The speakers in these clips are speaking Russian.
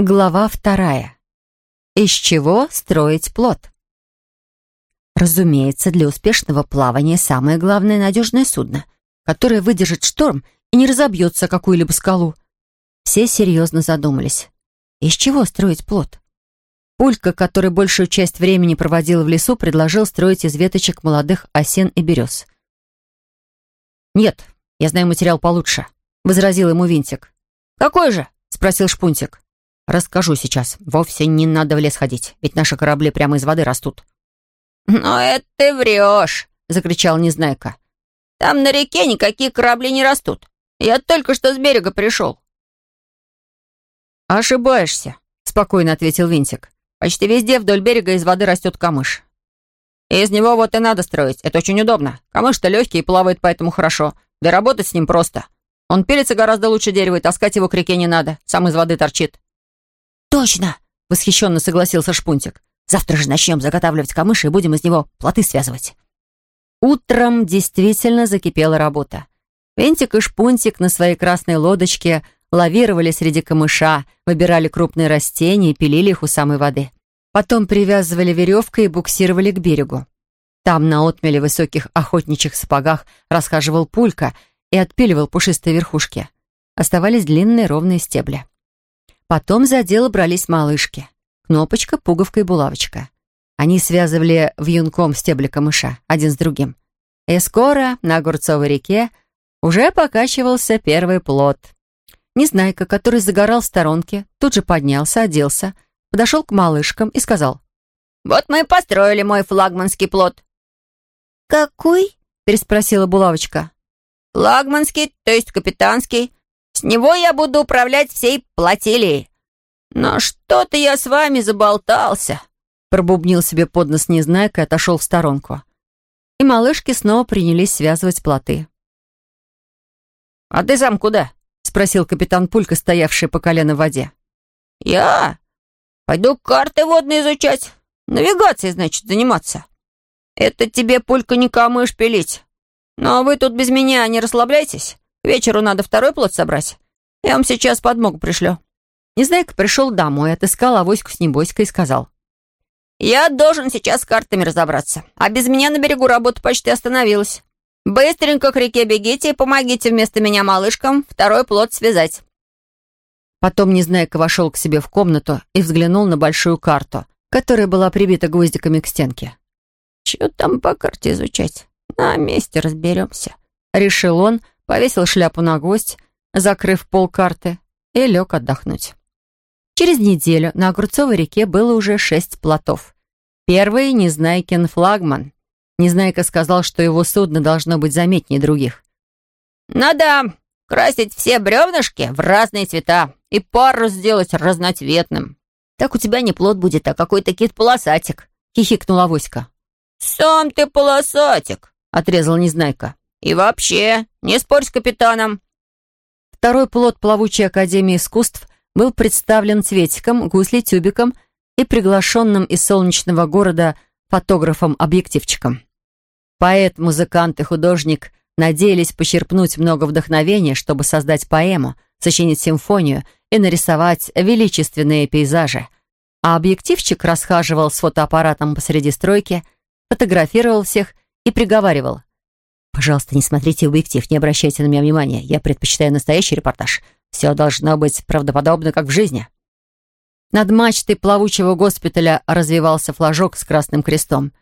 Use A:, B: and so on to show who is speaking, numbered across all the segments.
A: Глава вторая. Из чего строить плод? Разумеется, для успешного плавания самое главное — надежное судно, которое выдержит шторм и не разобьется какую-либо скалу. Все серьезно задумались. Из чего строить плод? Пулька, который большую часть времени проводил в лесу, предложил строить из веточек молодых осен и берез. «Нет, я знаю материал получше», — возразил ему Винтик. «Какой же?» — спросил Шпунтик. Расскажу сейчас. Вовсе не надо в лес ходить, ведь наши корабли прямо из воды растут».
B: «Но это ты врешь!» — закричал Незнайка. «Там на реке никакие корабли не растут. Я только что с берега пришел».
A: «Ошибаешься», — спокойно ответил Винтик. «Почти везде вдоль берега из воды растет камыш. из него вот и надо строить. Это очень удобно. Камыш-то легкий и плавает поэтому хорошо. Да работать с ним просто. Он пилится гораздо лучше дерева, и таскать его к реке не надо. Сам из воды торчит.
B: «Точно!» — восхищенно согласился Шпунтик. «Завтра же начнем заготавливать камыши и будем из него плоты связывать».
A: Утром действительно закипела работа. Вентик и Шпунтик на своей красной лодочке лавировали среди камыша, выбирали крупные растения и пилили их у самой воды. Потом привязывали веревкой и буксировали к берегу. Там на отмеле высоких охотничьих сапогах расхаживал пулька и отпиливал пушистые верхушки. Оставались длинные ровные стебли. Потом за дело брались малышки. Кнопочка, пуговка и булавочка. Они связывали вьюнком стебли камыша, один с другим. И скоро на Огурцовой реке уже покачивался первый плод. Незнайка, который загорал в сторонке, тут же поднялся, оделся, подошел к малышкам и сказал.
B: «Вот мы и построили мой флагманский плод».
C: «Какой?»
A: — переспросила булавочка.
B: «Флагманский, то есть капитанский. С него я буду управлять всей плотилией. Но что-то я с вами заболтался».
A: Пробубнил себе под нос Незнайка и отошел в сторонку. И малышки снова принялись связывать плоты.
B: «А ты сам куда?»
A: — спросил капитан Пулька, стоявший по колено в воде.
B: «Я? Пойду карты водные изучать. Навигацией, значит, заниматься. Это тебе, Пулька, не камыш пилить. Но вы тут без меня не расслабляйтесь. Вечеру надо второй плод собрать. Я вам сейчас подмогу пришлю».
A: Незнайка пришел домой, отыскал авоську с небоськой и сказал.
B: «Я должен сейчас с картами разобраться, а без меня на берегу работа почти остановилась. Быстренько к реке бегите и помогите вместо меня малышкам второй плод связать».
A: Потом Незнайка вошел к себе в комнату и взглянул на большую карту, которая была прибита гвоздиками к стенке.
B: «Чего там по карте изучать? На месте разберемся», —
A: решил он, — повесил шляпу на гвоздь, закрыв пол карты, и лег отдохнуть. Через неделю на Огурцовой реке было уже шесть плотов. Первый — Незнайкин флагман. Незнайка сказал, что его судно должно быть заметнее других.
B: «Надо красить все бревнышки в разные цвета и парус сделать разноцветным. Так у тебя не плод будет, а какой-то кит-полосатик», — хихикнула Авоська. «Сам ты полосатик», — отрезал Незнайка. «И вообще, не спорь с капитаном».
A: Второй плод плавучей академии искусств был представлен Цветиком, Гусли, Тюбиком и приглашенным из солнечного города фотографом-объективчиком. Поэт, музыкант и художник надеялись почерпнуть много вдохновения, чтобы создать поэму, сочинить симфонию и нарисовать величественные пейзажи. А объективчик расхаживал с фотоаппаратом посреди стройки, фотографировал всех и приговаривал. Пожалуйста, не смотрите объектив, не обращайте на меня внимания. Я предпочитаю настоящий репортаж. Все должно быть правдоподобно, как в жизни. Над мачтой плавучего госпиталя развивался флажок с красным крестом.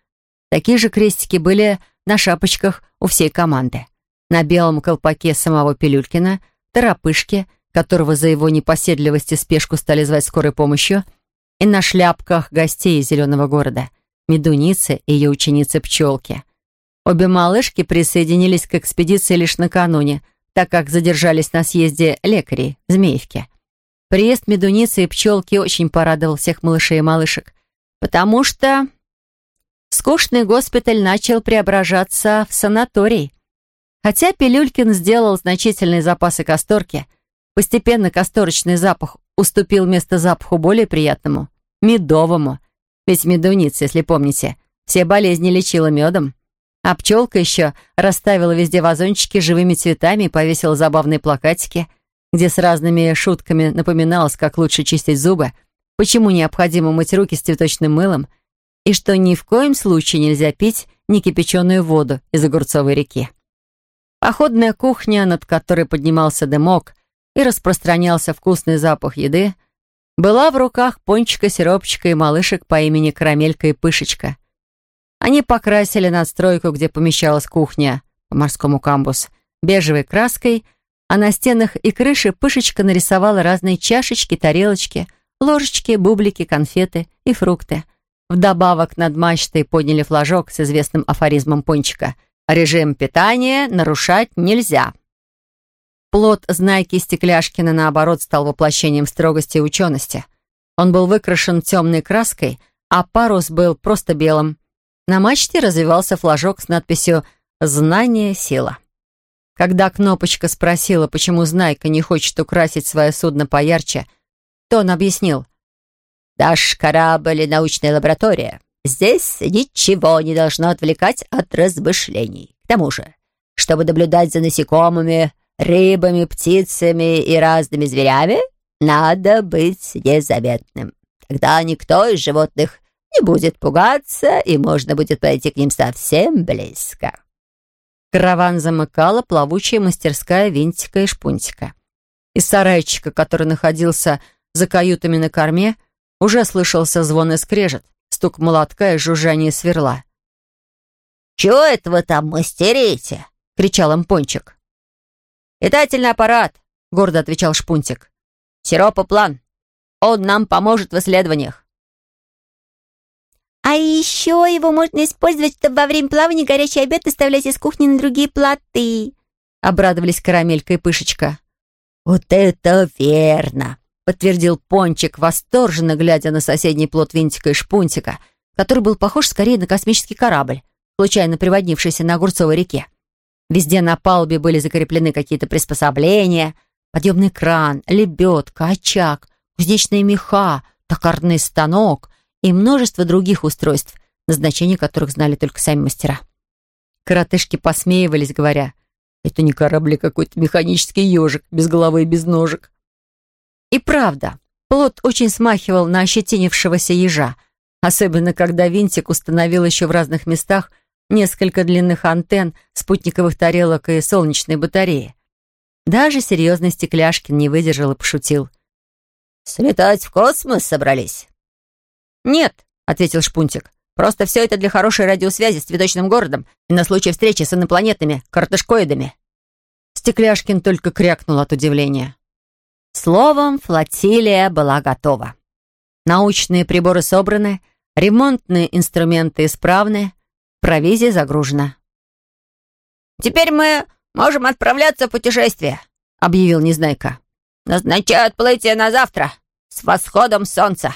A: Такие же крестики были на шапочках у всей команды. На белом колпаке самого Пилюлькина, торопышке, которого за его непоседливость и спешку стали звать скорой помощью, и на шляпках гостей зеленого города, медуницы и ее ученицы Пчелки — Обе малышки присоединились к экспедиции лишь накануне, так как задержались на съезде лекарей в Змеевке. Приезд медуницы и пчелки очень порадовал всех малышей и малышек, потому что скучный госпиталь начал преображаться в санаторий. Хотя Пилюлькин сделал значительные запасы касторки, постепенно касторочный запах уступил место запаху более приятному, медовому. Ведь медуница, если помните, все болезни лечила медом. А пчелка еще расставила везде вазончики живыми цветами и повесила забавные плакатики. где с разными шутками напоминалось, как лучше чистить зубы, почему необходимо мыть руки с цветочным мылом и что ни в коем случае нельзя пить некипяченую воду из огурцовой реки. Походная кухня, над которой поднимался дымок и распространялся вкусный запах еды, была в руках пончика-сиропчика и малышек по имени Карамелька и Пышечка. Они покрасили надстройку, где помещалась кухня, по морскому камбус, бежевой краской, а на стенах и крыше Пышечка нарисовала разные чашечки, тарелочки, ложечки, бублики, конфеты и фрукты. Вдобавок над мачтой подняли флажок с известным афоризмом пончика «Режим питания нарушать нельзя». Плод Знайки Стекляшкина, наоборот, стал воплощением строгости и учености. Он был выкрашен темной краской, а парус был просто белым. На мачте развивался флажок с надписью «Знание – сила». Когда Кнопочка спросила, почему Знайка не хочет украсить свое судно поярче, то он объяснил.
B: «Наш корабль и научная лаборатория. Здесь ничего не должно отвлекать от размышлений. К тому же, чтобы наблюдать за насекомыми, рыбами, птицами и разными зверями, надо быть незаметным. Тогда никто из животных не будет пугаться, и можно будет подойти к ним совсем близко.
A: Караван замыкала плавучая мастерская винтика и шпунтика. Из сарайчика, который находился за каютами на корме, уже слышался звон и скрежет, стук молотка и жужжание сверла.
B: «Чего это вы там мастерите?» — кричал им Пончик.
A: «Летательный аппарат», — гордо отвечал Шпунтик. «Сиропоплан. Он нам поможет в исследованиях».
C: А еще его можно использовать, чтобы во время плавания горячий обед доставлять из кухни на другие плоты.
A: Обрадовались Карамелька и Пышечка.
B: «Вот это верно!»
A: — подтвердил Пончик, восторженно глядя на соседний плот Винтика и Шпунтика, который был похож скорее на космический корабль, случайно приводнившийся на Огурцовой реке. Везде на палубе были закреплены какие-то приспособления, подъемный кран, лебедка, очаг, кузнечные меха, токарный станок и множество других устройств, назначение которых знали только сами мастера. Коротышки посмеивались, говоря, «Это не корабль, а какой-то механический ежик, без головы и без ножек». И правда, плод очень смахивал на ощетинившегося ежа, особенно когда винтик установил еще в разных местах несколько длинных антенн, спутниковых тарелок и солнечной батареи. Даже серьезный Стекляшкин не выдержал и пошутил.
B: «Слетать в космос собрались?»
A: «Нет», — ответил Шпунтик. «Просто все это для хорошей радиосвязи с цветочным городом и на случай встречи с инопланетными картышкоидами». Стекляшкин только крякнул от удивления. Словом, флотилия была готова. Научные приборы собраны, ремонтные инструменты исправны, провизия загружена.
B: «Теперь мы можем отправляться в путешествие», — объявил Незнайка. «Назначаю отплытие на завтра с восходом солнца».